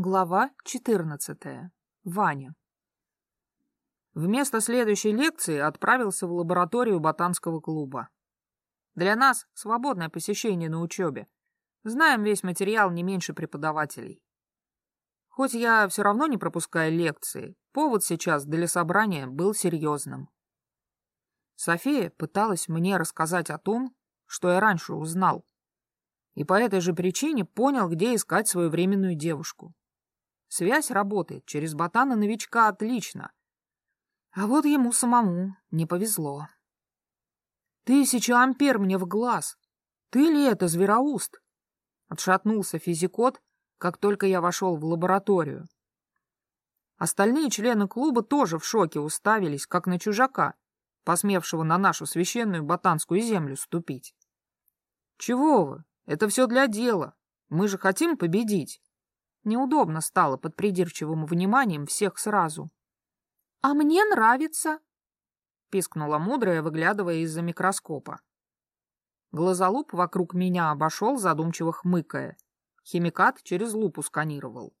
Глава 14. Ваня. Вместо следующей лекции отправился в лабораторию ботанского клуба. Для нас свободное посещение на учебе. Знаем весь материал не меньше преподавателей. Хоть я все равно не пропускаю лекции, повод сейчас для собрания был серьезным. София пыталась мне рассказать о том, что я раньше узнал, и по этой же причине понял, где искать свою временную девушку. Связь работает через ботана-новичка отлично. А вот ему самому не повезло. Тысяча ампер мне в глаз. Ты ли это, звероуст? Отшатнулся физикот, как только я вошел в лабораторию. Остальные члены клуба тоже в шоке уставились, как на чужака, посмевшего на нашу священную ботанскую землю ступить. Чего вы? Это все для дела. Мы же хотим победить. Неудобно стало под придирчивым вниманием всех сразу. — А мне нравится, — пискнула мудрая, выглядывая из-за микроскопа. Глазолуп вокруг меня обошел, задумчиво хмыкая. Химикат через лупу сканировал.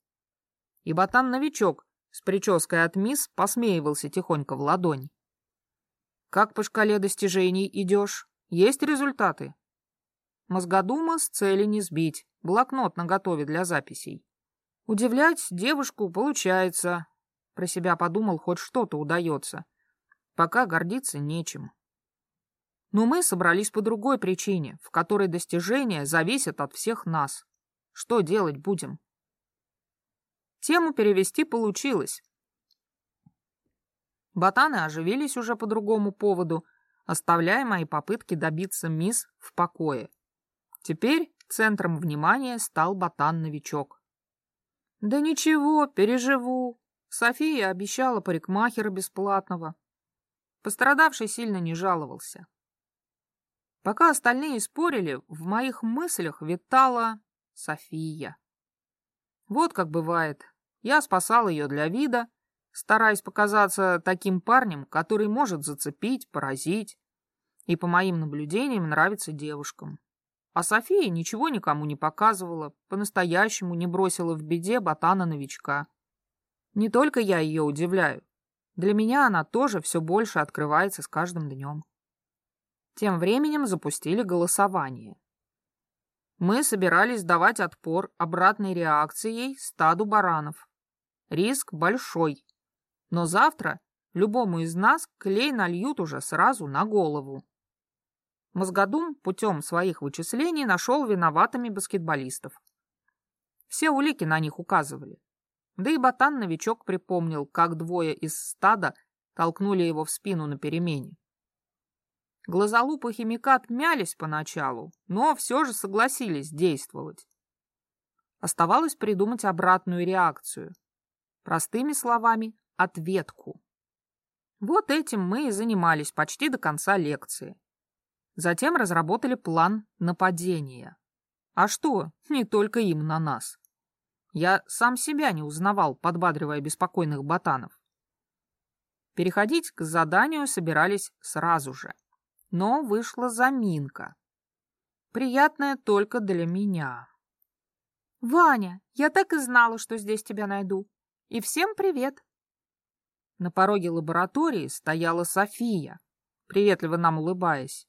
И ботан-новичок с прической от мисс посмеивался тихонько в ладонь. «Как по шкале достижений идешь? Есть результаты?» Мозгодума с цели не сбить, блокнот наготове для записей. Удивлять девушку получается. Про себя подумал, хоть что-то удается. Пока гордиться нечем. Но мы собрались по другой причине, в которой достижения зависят от всех нас. Что делать будем? Тему перевести получилось. Ботаны оживились уже по другому поводу, оставляя мои попытки добиться мисс в покое. Теперь центром внимания стал ботан-новичок. Да ничего, переживу. София обещала парикмахера бесплатного. Пострадавший сильно не жаловался. Пока остальные спорили, в моих мыслях витала София. Вот как бывает. Я спасал ее для вида, стараясь показаться таким парнем, который может зацепить, поразить и, по моим наблюдениям, нравится девушкам. А София ничего никому не показывала, по-настоящему не бросила в беде ботана-новичка. Не только я ее удивляю. Для меня она тоже все больше открывается с каждым днем. Тем временем запустили голосование. Мы собирались давать отпор обратной реакцией стаду баранов. Риск большой. Но завтра любому из нас клей нальют уже сразу на голову. Мозгодум путем своих вычислений нашел виноватыми баскетболистов. Все улики на них указывали. Да и ботан-новичок припомнил, как двое из стада толкнули его в спину на перемене. Глазолуп и химикат мялись поначалу, но все же согласились действовать. Оставалось придумать обратную реакцию. Простыми словами, ответку. Вот этим мы и занимались почти до конца лекции. Затем разработали план нападения. А что, не только им на нас. Я сам себя не узнавал, подбадривая беспокойных ботанов. Переходить к заданию собирались сразу же. Но вышла заминка. Приятная только для меня. «Ваня, я так и знала, что здесь тебя найду. И всем привет!» На пороге лаборатории стояла София, приветливо нам улыбаясь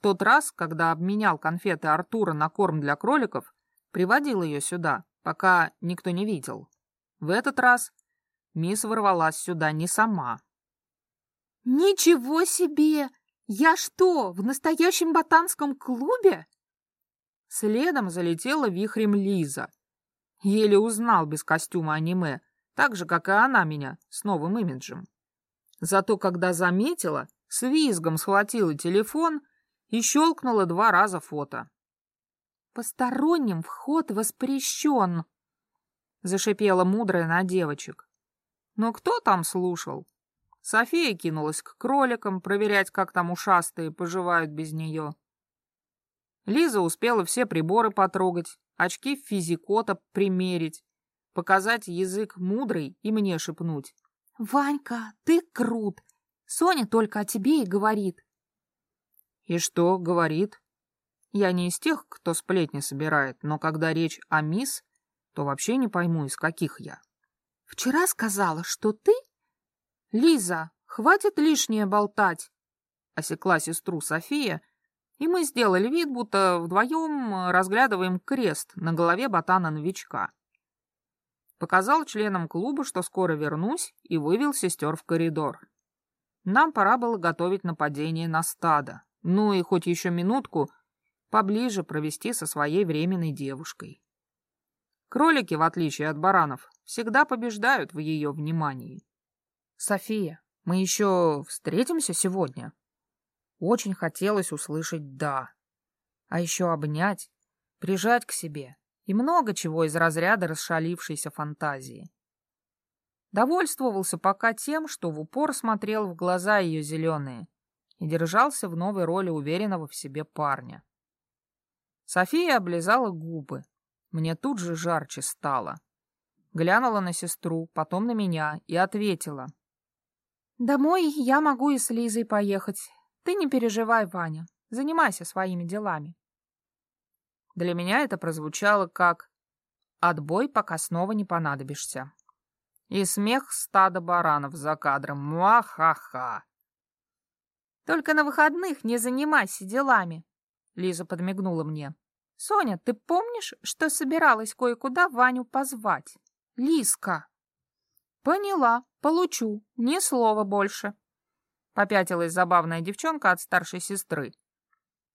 тот раз, когда обменял конфеты Артура на корм для кроликов, приводил ее сюда, пока никто не видел. В этот раз мисс ворвалась сюда не сама. «Ничего себе! Я что, в настоящем ботанском клубе?» Следом залетела вихрем Лиза. Еле узнал без костюма аниме, так же, как и она меня, с новым имиджем. Зато когда заметила, с визгом схватила телефон и щелкнула два раза фото. «Посторонним вход воспрещен», — зашипела мудрая на девочек. Но кто там слушал? София кинулась к кроликам проверять, как там ушастые поживают без нее. Лиза успела все приборы потрогать, очки физикота примерить, показать язык мудрый и мне шепнуть. «Ванька, ты крут! Соня только о тебе и говорит. И что говорит? Я не из тех, кто сплетни собирает, но когда речь о мисс, то вообще не пойму, из каких я. Вчера сказала, что ты... Лиза, хватит лишнее болтать. Осекла сестру София, и мы сделали вид, будто вдвоем разглядываем крест на голове ботана-новичка. Показал членам клуба, что скоро вернусь, и вывел сестер в коридор. Нам пора было готовить нападение на стадо, ну и хоть еще минутку поближе провести со своей временной девушкой. Кролики, в отличие от баранов, всегда побеждают в ее внимании. «София, мы еще встретимся сегодня?» Очень хотелось услышать «да». А еще обнять, прижать к себе и много чего из разряда расшалившейся фантазии. Довольствовался пока тем, что в упор смотрел в глаза ее зеленые и держался в новой роли уверенного в себе парня. София облизала губы. Мне тут же жарче стало. Глянула на сестру, потом на меня и ответила. «Домой я могу и с Лизой поехать. Ты не переживай, Ваня, занимайся своими делами. Для меня это прозвучало как «отбой, пока снова не понадобишься». И смех стада баранов за кадром. Муа-ха-ха. «Только на выходных не занимайся делами», — Лиза подмигнула мне. «Соня, ты помнишь, что собиралась кое-куда Ваню позвать? Лизка!» «Поняла, получу, ни слова больше», Попятилась забавная девчонка от старшей сестры.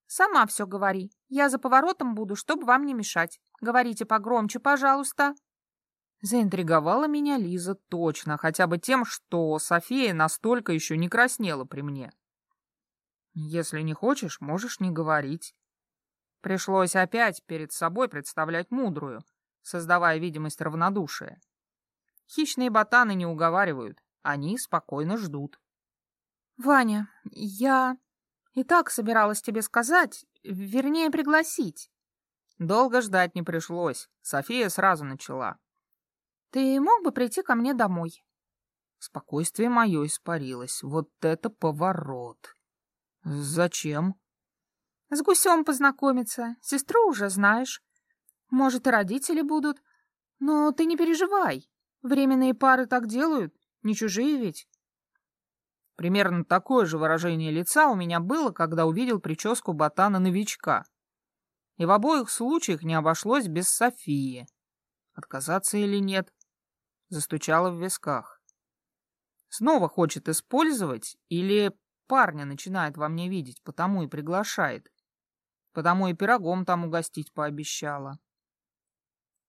«Сама все говори. Я за поворотом буду, чтобы вам не мешать. Говорите погромче, пожалуйста». Заинтриговала меня Лиза точно, хотя бы тем, что София настолько еще не краснела при мне. «Если не хочешь, можешь не говорить». Пришлось опять перед собой представлять мудрую, создавая видимость равнодушия. Хищные ботаны не уговаривают, они спокойно ждут. «Ваня, я и так собиралась тебе сказать, вернее, пригласить». Долго ждать не пришлось. София сразу начала. «Ты мог бы прийти ко мне домой?» Спокойствие мое испарилось. Вот это поворот. Зачем? С гусем познакомиться. Сестру уже знаешь. Может, и родители будут. Но ты не переживай. Временные пары так делают. Не чужие ведь. Примерно такое же выражение лица у меня было, когда увидел прическу ботана-новичка. И в обоих случаях не обошлось без Софии. Отказаться или нет? Застучало в висках. Снова хочет использовать или парня начинает во мне видеть, потому и приглашает. Потому и пирогом там угостить пообещала.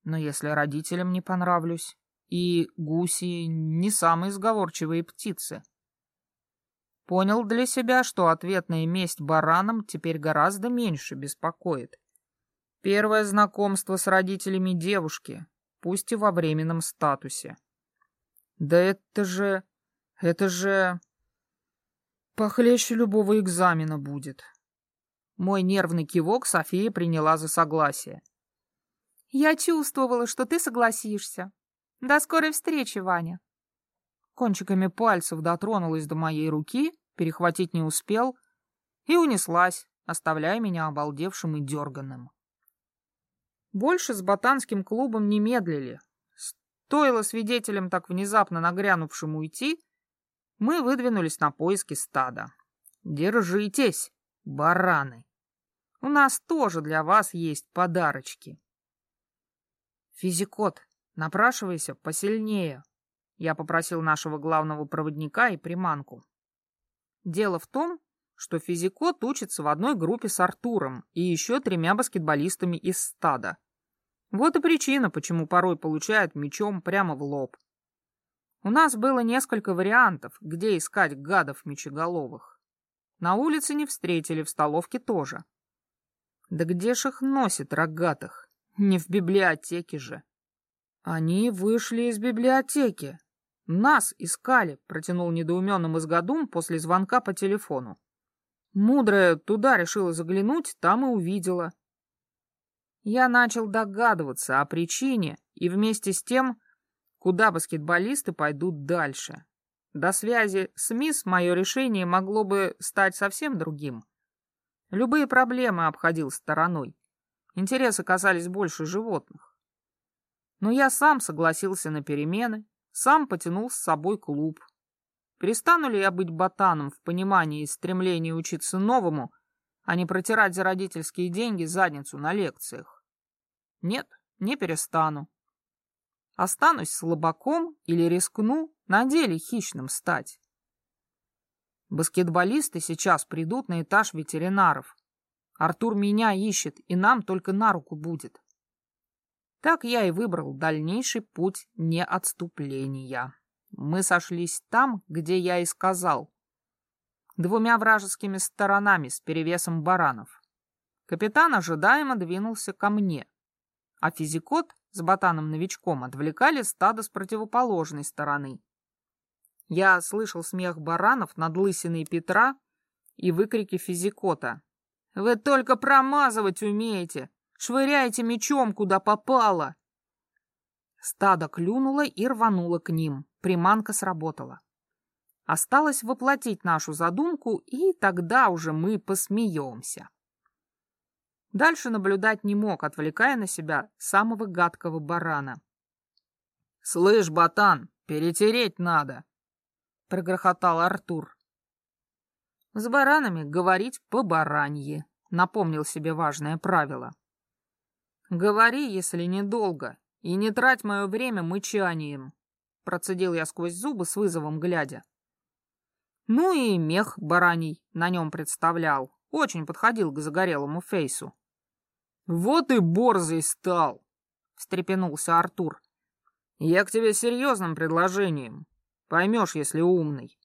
Но если родителям не понравлюсь, и гуси не самые сговорчивые птицы, Понял для себя, что ответная месть баранам теперь гораздо меньше беспокоит. Первое знакомство с родителями девушки, пусть и во временном статусе. Да это же... это же... Похлеще любого экзамена будет. Мой нервный кивок София приняла за согласие. Я чувствовала, что ты согласишься. До скорой встречи, Ваня. Кончиками пальцев дотронулась до моей руки, перехватить не успел, и унеслась, оставляя меня обалдевшим и дерганным. Больше с ботанским клубом не медлили. Стоило свидетелям так внезапно нагрянувшим уйти, мы выдвинулись на поиски стада. Держитесь, бараны! У нас тоже для вас есть подарочки. Физикот, напрашивайся посильнее, я попросил нашего главного проводника и приманку. Дело в том, что физикот учится в одной группе с Артуром и еще тремя баскетболистами из стада. Вот и причина, почему порой получает мечом прямо в лоб. У нас было несколько вариантов, где искать гадов мечеголовых. На улице не встретили, в столовке тоже. Да где ж их носит рогатых? Не в библиотеке же. Они вышли из библиотеки, «Нас искали», — протянул недоуменным мозгодум после звонка по телефону. Мудрая туда решила заглянуть, там и увидела. Я начал догадываться о причине и вместе с тем, куда баскетболисты пойдут дальше. До связи с МИС мое решение могло бы стать совсем другим. Любые проблемы обходил стороной. Интересы касались больше животных. Но я сам согласился на перемены, сам потянул с собой клуб. Перестану ли я быть ботаном в понимании и стремлении учиться новому, а не протирать за родительские деньги задницу на лекциях? Нет, не перестану. Останусь слабаком или рискну на деле хищным стать. Баскетболисты сейчас придут на этаж ветеринаров. Артур меня ищет, и нам только на руку будет. Так я и выбрал дальнейший путь неотступления. Мы сошлись там, где я и сказал. Двумя вражескими сторонами с перевесом баранов. Капитан ожидаемо двинулся ко мне, а физикот с ботаном-новичком отвлекали стадо с противоположной стороны. Я слышал смех баранов над лысиной Петра и выкрики физикота. «Вы только промазывать умеете! Швыряете мечом, куда попало!» Стадо клюнуло и рвануло к ним. Приманка сработала. Осталось воплотить нашу задумку, и тогда уже мы посмеемся. Дальше наблюдать не мог, отвлекая на себя самого гадкого барана. «Слышь, ботан, перетереть надо!» — прогрохотал Артур. «С баранами говорить по баранье», — напомнил себе важное правило. «Говори, если недолго, и не трать мое время мычанием», — процедил я сквозь зубы с вызовом глядя. Ну и мех бараний на нем представлял, очень подходил к загорелому фейсу. «Вот и борзый стал!» — встрепенулся Артур. «Я к тебе серьезным предложением. Поймешь, если умный.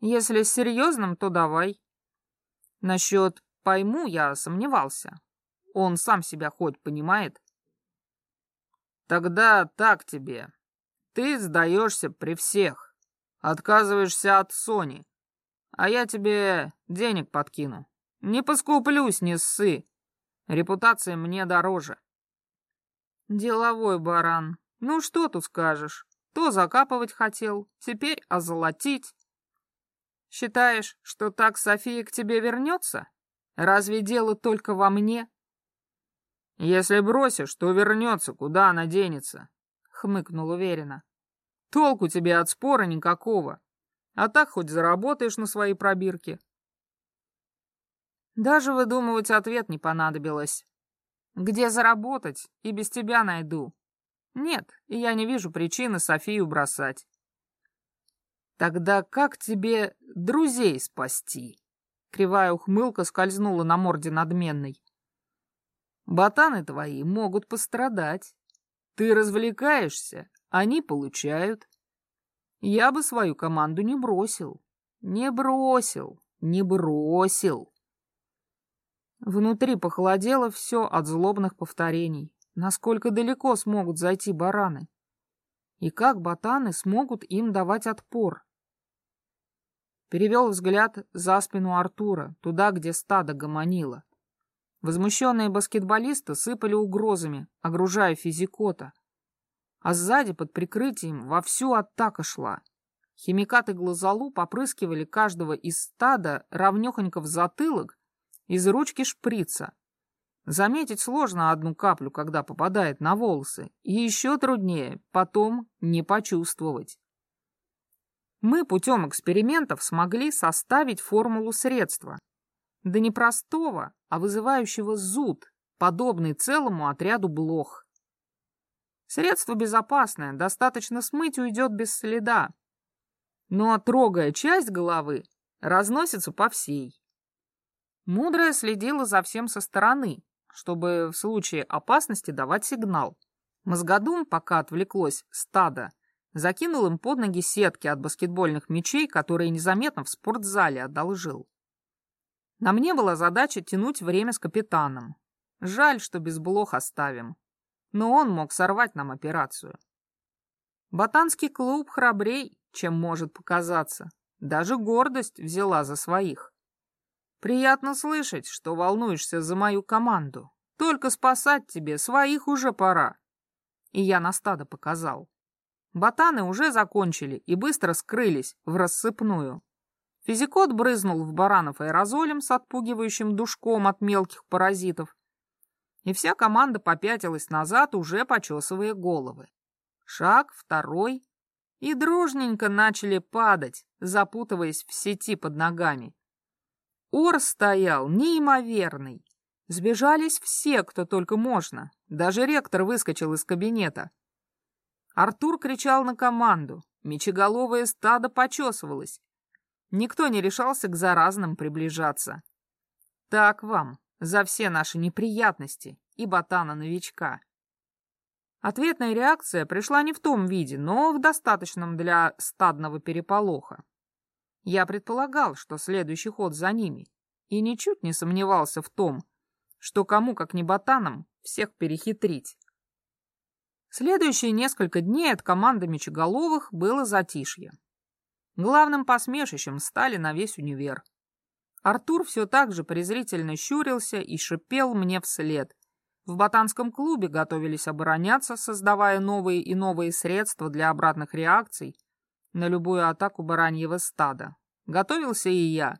Если серьезным, то давай. Насчет «пойму» я сомневался. Он сам себя хоть понимает. Тогда так тебе. Ты сдаешься при всех. Отказываешься от Сони. А я тебе денег подкину. Не поскуплюсь, не ссы. Репутация мне дороже. Деловой баран. Ну что тут скажешь? То закапывать хотел, теперь озолотить. Считаешь, что так София к тебе вернется? Разве дело только во мне? Если бросишь, то вернется, куда она денется, хмыкнул уверенно. Толку тебе от спора никакого. А так хоть заработаешь на свои пробирки. Даже выдумывать ответ не понадобилось. Где заработать, и без тебя найду. Нет, я не вижу причины Софию бросать. Тогда как тебе друзей спасти? Кривая ухмылка скользнула на морде надменной. Ботаны твои могут пострадать. Ты развлекаешься, они получают. Я бы свою команду не бросил. Не бросил, не бросил. Внутри похолодело все от злобных повторений. Насколько далеко смогут зайти бараны? И как ботаны смогут им давать отпор? Перевел взгляд за спину Артура, туда, где стадо гомонило. Возмущенные баскетболисты сыпали угрозами, огружая физикота. А сзади, под прикрытием, вовсю атака шла. Химикаты глазолу попрыскивали каждого из стада равнехонько в затылок из ручки шприца, Заметить сложно одну каплю, когда попадает на волосы, и еще труднее потом не почувствовать. Мы путем экспериментов смогли составить формулу средства. Да не простого, а вызывающего зуд, подобный целому отряду блох. Средство безопасное, достаточно смыть уйдет без следа. Но трогая часть головы, разносится по всей. Мудрая следила за всем со стороны, чтобы в случае опасности давать сигнал. Мозгодум, пока отвлеклось стадо, закинул им под ноги сетки от баскетбольных мячей, которые незаметно в спортзале одолжил. На мне была задача тянуть время с капитаном. Жаль, что без блох оставим. Но он мог сорвать нам операцию. Ботанский клуб храбрей, чем может показаться. Даже гордость взяла за своих. Приятно слышать, что волнуешься за мою команду. Только спасать тебе своих уже пора. И я на стадо показал. Ботаны уже закончили и быстро скрылись в рассыпную. Физикот брызнул в баранов аэрозолем с отпугивающим душком от мелких паразитов. И вся команда попятилась назад, уже почесывая головы. Шаг, второй, и дружненько начали падать, запутываясь в сети под ногами. Ор стоял неимоверный. Сбежались все, кто только можно. Даже ректор выскочил из кабинета. Артур кричал на команду. Мечеголовое стадо почесывалось. Никто не решался к заразным приближаться. Так вам за все наши неприятности и ботана-новичка. Ответная реакция пришла не в том виде, но в достаточном для стадного переполоха. Я предполагал, что следующий ход за ними, и ничуть не сомневался в том, что кому, как не ботанам, всех перехитрить. Следующие несколько дней от команды мечеголовых было затишье. Главным посмешищем стали на весь универ. Артур все так же презрительно щурился и шипел мне вслед. В ботанском клубе готовились обороняться, создавая новые и новые средства для обратных реакций на любую атаку бараньего стада. Готовился и я.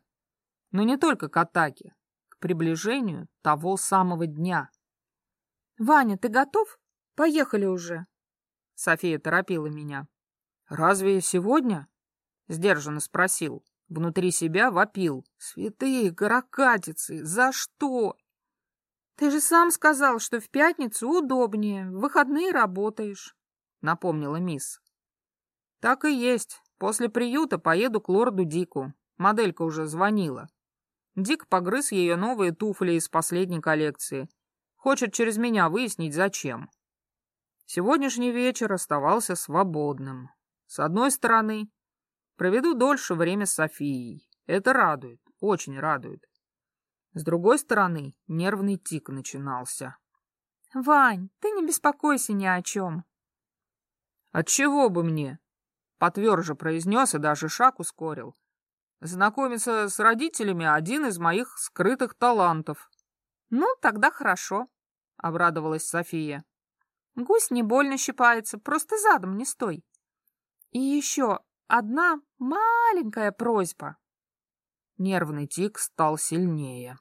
Но не только к атаке, к приближению того самого дня. «Ваня, ты готов? Поехали уже!» София торопила меня. «Разве сегодня?» — сдержанно спросил. Внутри себя вопил. «Святые каракатицы! За что?» «Ты же сам сказал, что в пятницу удобнее, в выходные работаешь», — напомнила мисс. «Так и есть. После приюта поеду к лорду Дику. Моделька уже звонила. Дик погрыз ее новые туфли из последней коллекции. Хочет через меня выяснить, зачем. Сегодняшний вечер оставался свободным. С одной стороны, проведу дольше время с Софией. Это радует, очень радует. С другой стороны, нервный тик начинался. «Вань, ты не беспокойся ни о чем». «Отчего бы мне?» Потверже произнес и даже шаг ускорил. Знакомиться с родителями — один из моих скрытых талантов. «Ну, тогда хорошо», — обрадовалась София. «Гусь не больно щипается, просто задом не стой. И еще одна маленькая просьба». Нервный тик стал сильнее.